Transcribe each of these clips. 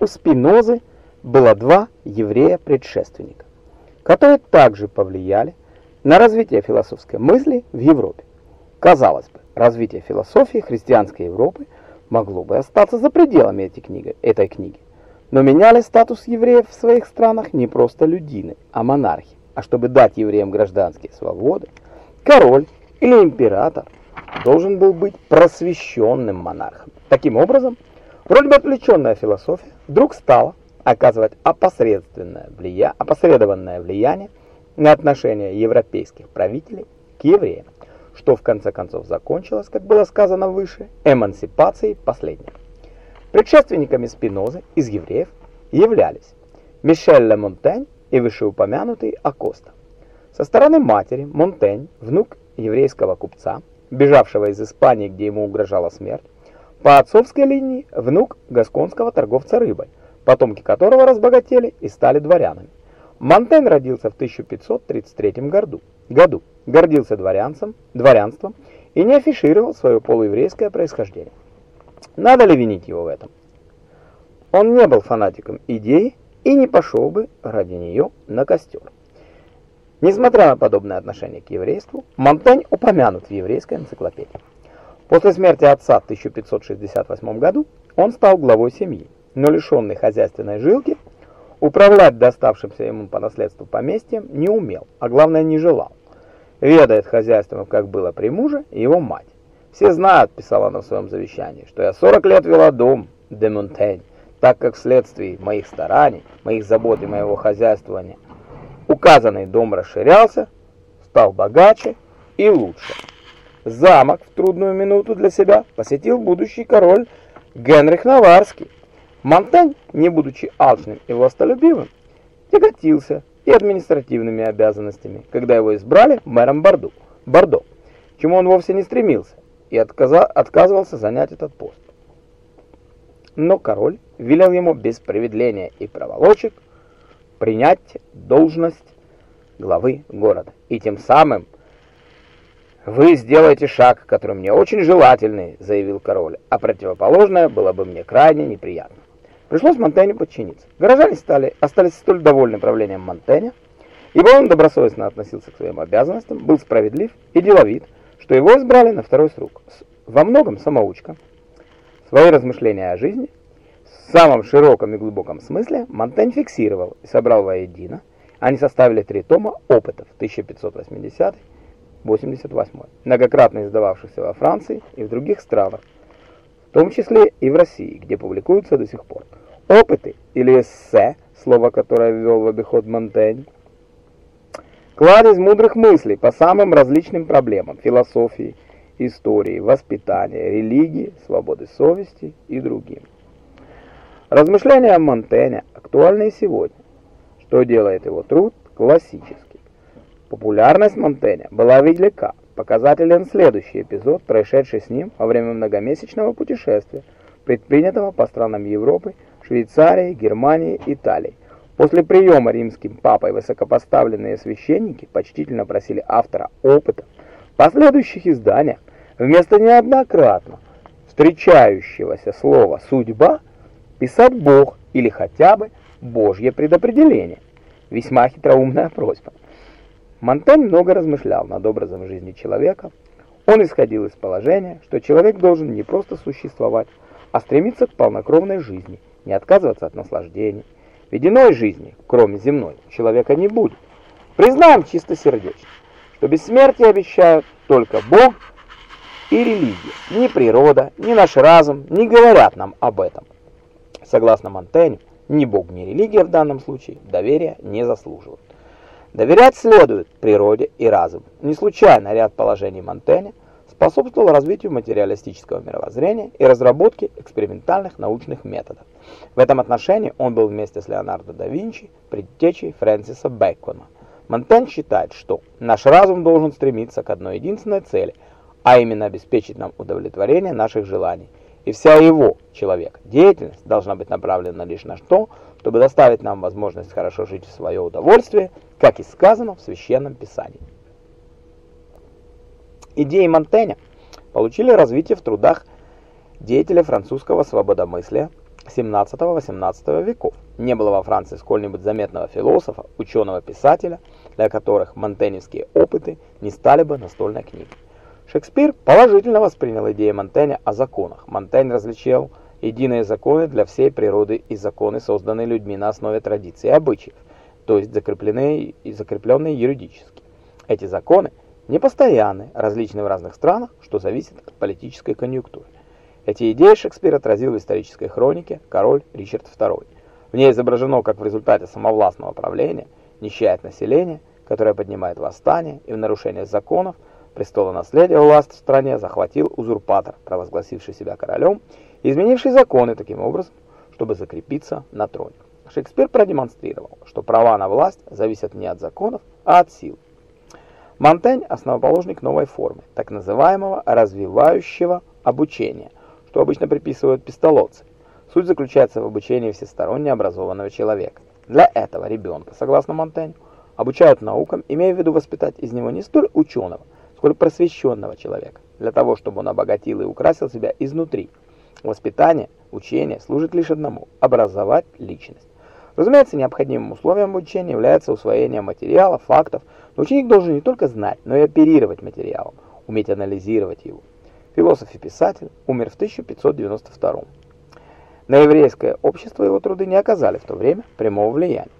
у Спинозы было два еврея-предшественника, которые также повлияли на развитие философской мысли в Европе. Казалось бы, развитие философии христианской Европы могло бы остаться за пределами этой книги, этой книги. Но меняли статус евреев в своих странах не просто людины, а монархи. А чтобы дать евреям гражданские свободы, король или император должен был быть просвещенным монархом. Таким образом, вроде бы отвлеченная философия вдруг стала оказывать опосредственное влияние, опосредованное влияние на отношения европейских правителей к евреям, что в конце концов закончилось, как было сказано выше, эмансипацией последних. Предшественниками Спинозы из евреев являлись Мишель Ле Монтень и вышеупомянутый Акоста. Со стороны матери Монтень, внук еврейского купца, бежавшего из Испании, где ему угрожала смерть, по отцовской линии внук гасконского торговца рыбой, потомки которого разбогатели и стали дворянами. Монтень родился в 1533 году, году гордился дворянцем, дворянством и не афишировал свое полуеврейское происхождение. Надо ли винить его в этом? Он не был фанатиком идеи и не пошел бы ради нее на костер. Несмотря на подобное отношение к еврейству, Монтень упомянут в еврейской энциклопедии. После смерти отца в 1568 году он стал главой семьи, но лишенный хозяйственной жилки, управлять доставшимся ему по наследству поместьем не умел, а главное не желал. Ведает хозяйством, как было при муже, его мать. Все знают, писала она в своем завещании, что я 40 лет вела дом де Монтень, так как вследствие моих стараний, моих забот и моего хозяйствования указанный дом расширялся, стал богаче и лучше. Замок в трудную минуту для себя посетил будущий король Генрих Наварский. Монтень, не будучи алчным и властолюбивым, тяготился и административными обязанностями, когда его избрали мэром Бордо, Бордо, чему он вовсе не стремился и отказывался занять этот пост. Но король велел ему без промедления и проволочек принять должность главы города. И тем самым «Вы сделаете шаг, который мне очень желательный», — заявил король, «а противоположное было бы мне крайне неприятно». Пришлось Монтеню подчиниться. Горожане стали, остались столь довольны правлением Монтэня, ибо он добросовестно относился к своим обязанностям, был справедлив и деловит, что его избрали на второй срок. Во многом самоучка. Свои размышления о жизни в самом широком и глубоком смысле Монтень фиксировал и собрал воедино. Они составили три тома опытов 1580-88, многократно издававшихся во Франции и в других странах, в том числе и в России, где публикуются до сих пор. Опыты или эссе, слово, которое ввел в обиход Монтень, Кладезь мудрых мыслей по самым различным проблемам философии, истории, воспитания, религии, свободы совести и другим. Размышления Монтэня актуальны и сегодня, что делает его труд классическим. Популярность Монтэня была велика. Показателен следующий эпизод, происшедший с ним во время многомесячного путешествия, предпринятого по странам Европы, Швейцарии, Германии, Италии, После приема римским папой высокопоставленные священники почтительно просили автора опыта в последующих изданиях вместо неоднократно встречающегося слова «судьба» писать «Бог» или хотя бы «Божье предопределение». Весьма хитроумная просьба. Монтень много размышлял над образом жизни человека. Он исходил из положения, что человек должен не просто существовать, а стремиться к полнокровной жизни, не отказываться от наслаждений, ведь иной жизни, кроме земной, человека не будет. Признаем чистосердечно, что бессмертие обещают только Бог и религия. Ни природа, ни наш разум не говорят нам об этом. Согласно Монтеню, ни Бог, ни религия в данном случае доверия не заслуживают. Доверять следует природе и разуму. Не случайно ряд положений Монтэня способствовал развитию материалистического мировоззрения и разработке экспериментальных научных методов. В этом отношении он был вместе с Леонардо да Винчи предтечей Фрэнсиса Бэкона. Монтень считает, что наш разум должен стремиться к одной единственной цели, а именно обеспечить нам удовлетворение наших желаний. И вся его, человек, деятельность должна быть направлена лишь на то, чтобы доставить нам возможность хорошо жить в свое удовольствие, как и сказано в Священном Писании. Идеи Монтэня получили развитие в трудах деятеля французского свободомыслия 17-18 веков. Не было во Франции сколь-нибудь заметного философа, ученого, писателя, для которых монтеневские опыты не стали бы настольной книгой. Шекспир положительно воспринял идеи Монтэня о законах. Монтень различил единые законы для всей природы и законы, созданные людьми на основе традиций и обычаев, то есть закрепленные и закрепленные юридически. Эти законы непостоянны, различны в разных странах, что зависит от политической конъюнктуры. Эти идеи Шекспир отразил в исторической хронике «Король Ричард II». В ней изображено, как в результате самовластного правления нищает население, которое поднимает восстание и в нарушение законов престола наследия власть в стране захватил узурпатор, провозгласивший себя королем изменивший законы таким образом, чтобы закрепиться на троне. Шекспир продемонстрировал, что права на власть зависят не от законов, а от сил. Монтень – основоположник новой формы, так называемого развивающего обучения, что обычно приписывают пистолотцы. Суть заключается в обучении всесторонне образованного человека. Для этого ребенка, согласно Монтенью, обучают наукам, имея в виду воспитать из него не столь ученого, сколь просвещенного человека, для того, чтобы он обогатил и украсил себя изнутри. Воспитание, учение служит лишь одному – образовать личность. Разумеется, необходимым условием обучения является усвоение материала, фактов, но ученик должен не только знать, но и оперировать материалом, уметь анализировать его философ и писатель, умер в 1592 На еврейское общество его труды не оказали в то время прямого влияния.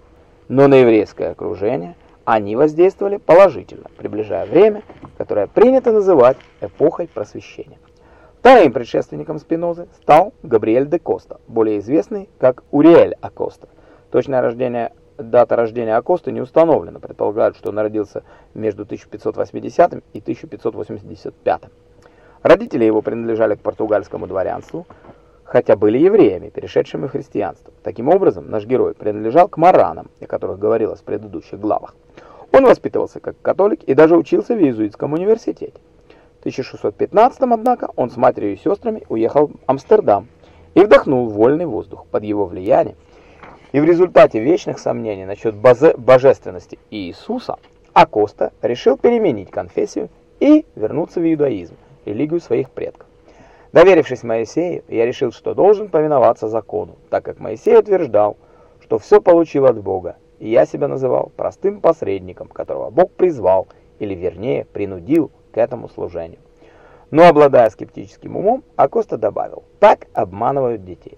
Но на еврейское окружение они воздействовали положительно, приближая время, которое принято называть эпохой просвещения. Вторым предшественником Спинозы стал Габриэль де Коста, более известный как Уриэль Акоста. Точное рождение, дата рождения Акосты не установлена, предполагают, что он родился между 1580 и 1585. Родители его принадлежали к португальскому дворянству, хотя были евреями, перешедшими в христианство. Таким образом, наш герой принадлежал к маранам, о которых говорилось в предыдущих главах. Он воспитывался как католик и даже учился в иезуитском университете. В 1615 однако, он с матерью и сестрами уехал в Амстердам и вдохнул вольный воздух под его влиянием. И в результате вечных сомнений насчет божественности Иисуса Акоста решил переменить конфессию и вернуться в иудаизм религию своих предков. Доверившись Моисею, я решил, что должен повиноваться закону, так как Моисей утверждал, что все получил от Бога, и я себя называл простым посредником, которого Бог призвал, или вернее, принудил этому служению. Но обладая скептическим умом, Акоста добавил, так обманывают детей.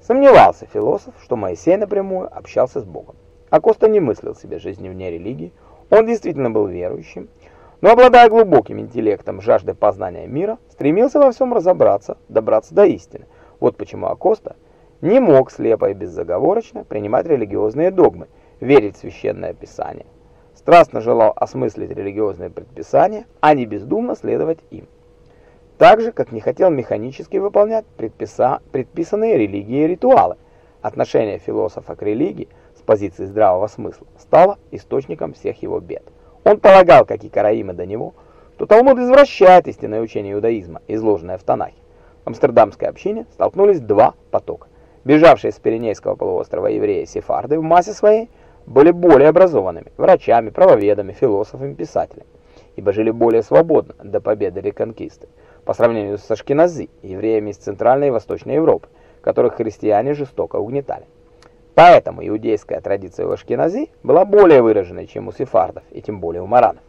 Сомневался философ, что Моисей напрямую общался с Богом. Акоста не мыслил себе жизни вне религии, он действительно был верующим, но обладая глубоким интеллектом, жаждой познания мира, стремился во всем разобраться, добраться до истины. Вот почему Акоста не мог слепо и беззаговорочно принимать религиозные догмы, верить в священное писание. Страстно желал осмыслить религиозные предписания, а не бездумно следовать им. Так же, как не хотел механически выполнять предписа... предписанные религии и ритуалы. Отношение философа к религии с позиции здравого смысла стало источником всех его бед. Он полагал, как и караимы до него, что Талмуд извращает истинное учение иудаизма, изложенное в Танахе. В амстердамской общине столкнулись два потока. Бежавшие с Пиренейского полуострова евреи сефарды в массе своей были более образованными, врачами, правоведами, философами, писателями, ибо жили более свободно до победы реконкисты, по сравнению с ашкенази, евреями из Центральной и Восточной Европы, которых христиане жестоко угнетали. Поэтому иудейская традиция в Ашкенази была более выраженной, чем у сефардов, и тем более у маранов,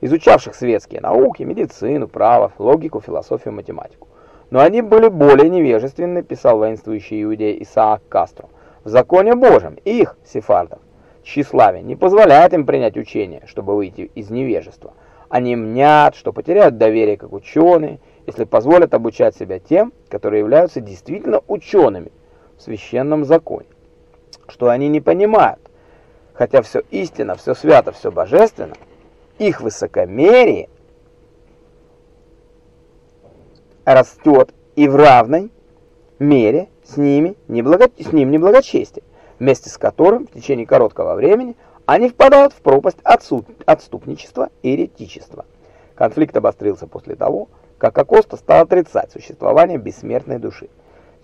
изучавших светские науки, медицину, право, логику, философию, математику. Но они были более невежественны, писал воинствующий иудей Исаак Кастро, в законе Божьем их, сефардов, тщеславие не позволяет им принять учение, чтобы выйти из невежества. Они мнят, что потеряют доверие как ученые, если позволят обучать себя тем, которые являются действительно учеными в священном законе что они не понимают. Хотя все истинно, все свято, все божественно, их высокомерие растет и в равной мере с, ними неблаго... с ним неблагочестие, вместе с которым в течение короткого времени они впадают в пропасть отсут... отступничества и еретичества. Конфликт обострился после того, как Акоста стал отрицать существование бессмертной души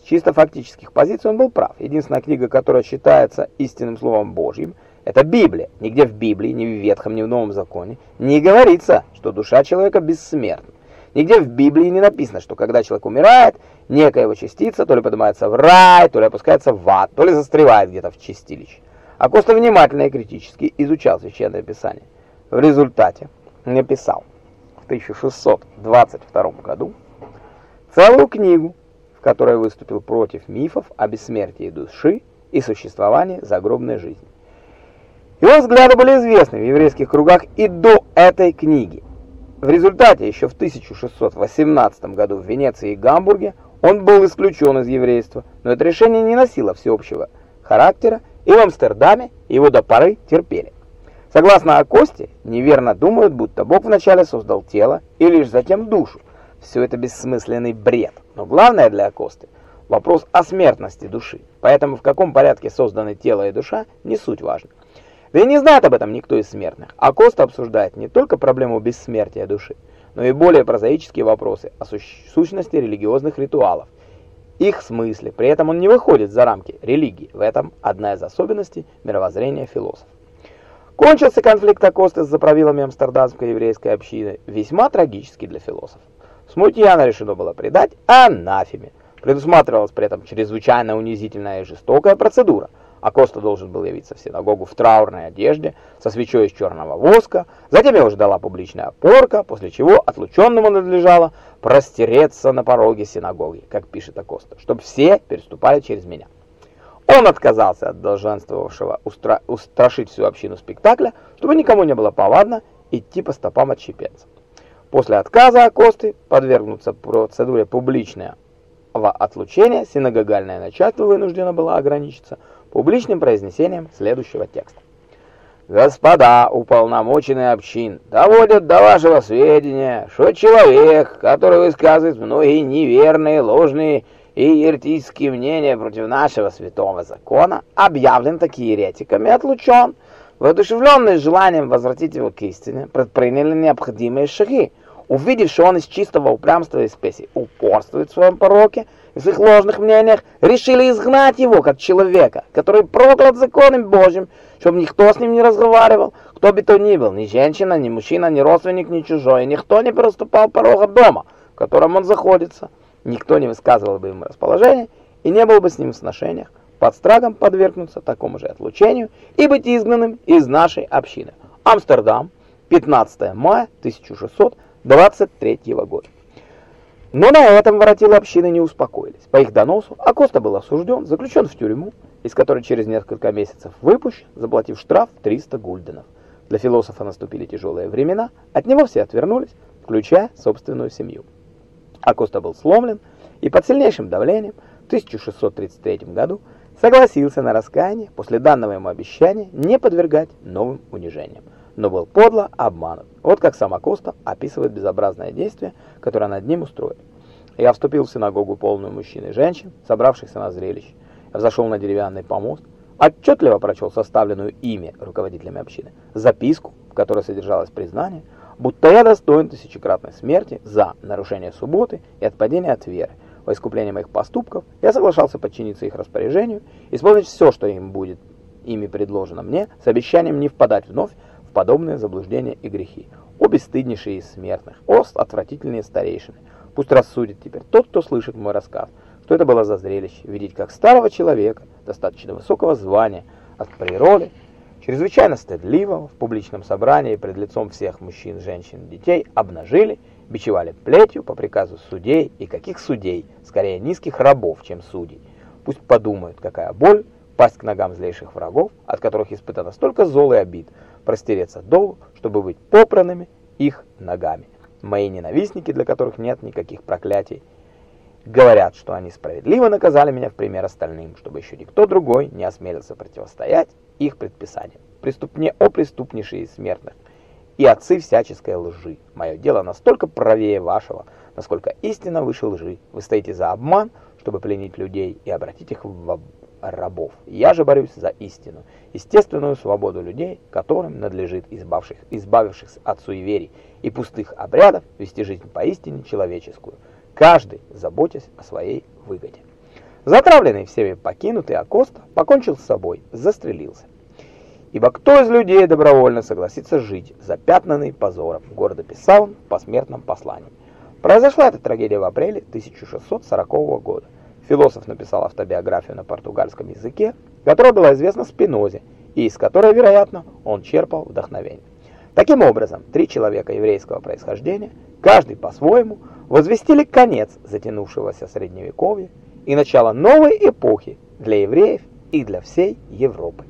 чисто фактических позиций он был прав. Единственная книга, которая считается истинным словом Божьим, это Библия. Нигде в Библии, ни в Ветхом, ни в Новом Законе не говорится, что душа человека бессмертна. Нигде в Библии не написано, что когда человек умирает, некая его частица то ли поднимается в рай, то ли опускается в ад, то ли застревает где-то в чистилище. А Коста внимательно и критически изучал Священное Писание. В результате написал в 1622 году целую книгу, в которой выступил против мифов о бессмертии души и существовании загробной жизни. Его взгляды были известны в еврейских кругах и до этой книги. В результате еще в 1618 году в Венеции и Гамбурге он был исключен из еврейства, но это решение не носило всеобщего характера, и в Амстердаме его до поры терпели. Согласно Акосте, неверно думают, будто Бог вначале создал тело и лишь затем душу. Все это бессмысленный бред. Но главное для Акосты – вопрос о смертности души. Поэтому в каком порядке созданы тело и душа – не суть важно. Да и не знает об этом никто из смертных. А Коста обсуждает не только проблему бессмертия души, но и более прозаические вопросы о сущности религиозных ритуалов, их смысле. При этом он не выходит за рамки религии. В этом одна из особенностей мировоззрения философов. Кончился конфликт Акосты с заправилами амстердамской еврейской общины весьма трагически для философов. Смутьяна решено было предать анафеме. Предусматривалась при этом чрезвычайно унизительная и жестокая процедура – а Коста должен был явиться в синагогу в траурной одежде, со свечой из черного воска, затем его ждала публичная опорка, после чего отлученному надлежало простереться на пороге синагоги, как пишет Акоста, чтобы все переступали через меня. Он отказался от долженствовавшего устра... устрашить всю общину спектакля, чтобы никому не было повадно идти по стопам отщепенцев. После отказа Акосты подвергнуться процедуре публичного отлучения, синагогальное начальство вынуждено было ограничиться – публичным произнесением следующего текста. Господа уполномоченные общин, доводят до вашего сведения, что человек, который высказывает многие неверные, ложные и еретические мнения против нашего святого закона, объявлен такие еретиками отлучен. Воодушевленный желанием возвратить его к истине, предприняли необходимые шаги. Увидев, что он из чистого упрямства и спеси упорствует в своем пороке, в своих ложных мнениях, решили изгнать его как человека, который проклят законом Божьим, чтобы никто с ним не разговаривал, кто бы то ни был, ни женщина, ни мужчина, ни родственник, ни чужой, никто не переступал порога дома, в котором он заходится, никто не высказывал бы ему расположение и не был бы с ним в сношениях, под страгом подвергнуться такому же отлучению и быть изгнанным из нашей общины. Амстердам, 15 мая 1623 года. Но на этом воротилы общины не успокоились. По их доносу Акоста был осужден, заключен в тюрьму, из которой через несколько месяцев выпущен, заплатив штраф 300 гульденов. Для философа наступили тяжелые времена, от него все отвернулись, включая собственную семью. Акоста был сломлен и под сильнейшим давлением в 1633 году согласился на раскаяние после данного ему обещания не подвергать новым унижениям но был подло обманут. Вот как сам Акоста описывает безобразное действие, которое над ним устроили. Я вступил в синагогу полную мужчин и женщин, собравшихся на зрелище. Я взошел на деревянный помост, отчетливо прочел составленную ими руководителями общины записку, в которой содержалось признание, будто я достоин тысячекратной смерти за нарушение субботы и отпадение от веры. Во искупление моих поступков я соглашался подчиниться их распоряжению, исполнить все, что им будет ими предложено мне, с обещанием не впадать вновь подобные заблуждения и грехи. О бесстыднейшие из смертных, о отвратительные старейшины. Пусть рассудит теперь тот, кто слышит мой рассказ, что это было за зрелище, видеть как старого человека, достаточно высокого звания, от природы, чрезвычайно стыдливого, в публичном собрании пред лицом всех мужчин, женщин, детей, обнажили, бичевали плетью по приказу судей, и каких судей, скорее низких рабов, чем судей. Пусть подумают, какая боль, пасть к ногам злейших врагов, от которых испытано столько зол и обид, простереться долу, чтобы быть попранными их ногами. Мои ненавистники, для которых нет никаких проклятий, говорят, что они справедливо наказали меня в пример остальным, чтобы еще никто другой не осмелился противостоять их предписаниям. Преступне о преступнейшие смертных и отцы всяческой лжи. Мое дело настолько правее вашего, насколько истина выше лжи. Вы стоите за обман, чтобы пленить людей и обратить их в рабов. Я же борюсь за истину, естественную свободу людей, которым надлежит, избавших, избавившихся от суеверий и пустых обрядов, вести жизнь поистине человеческую, каждый заботясь о своей выгоде. Затравленный всеми покинутый Акоста покончил с собой, застрелился. Ибо кто из людей добровольно согласится жить, запятнанный позором, гордо писал он в посмертном послании. Произошла эта трагедия в апреле 1640 года. Философ написал автобиографию на португальском языке, которая была известна Спинозе, и из которой, вероятно, он черпал вдохновение. Таким образом, три человека еврейского происхождения, каждый по-своему, возвестили конец затянувшегося средневековья и начало новой эпохи для евреев и для всей Европы.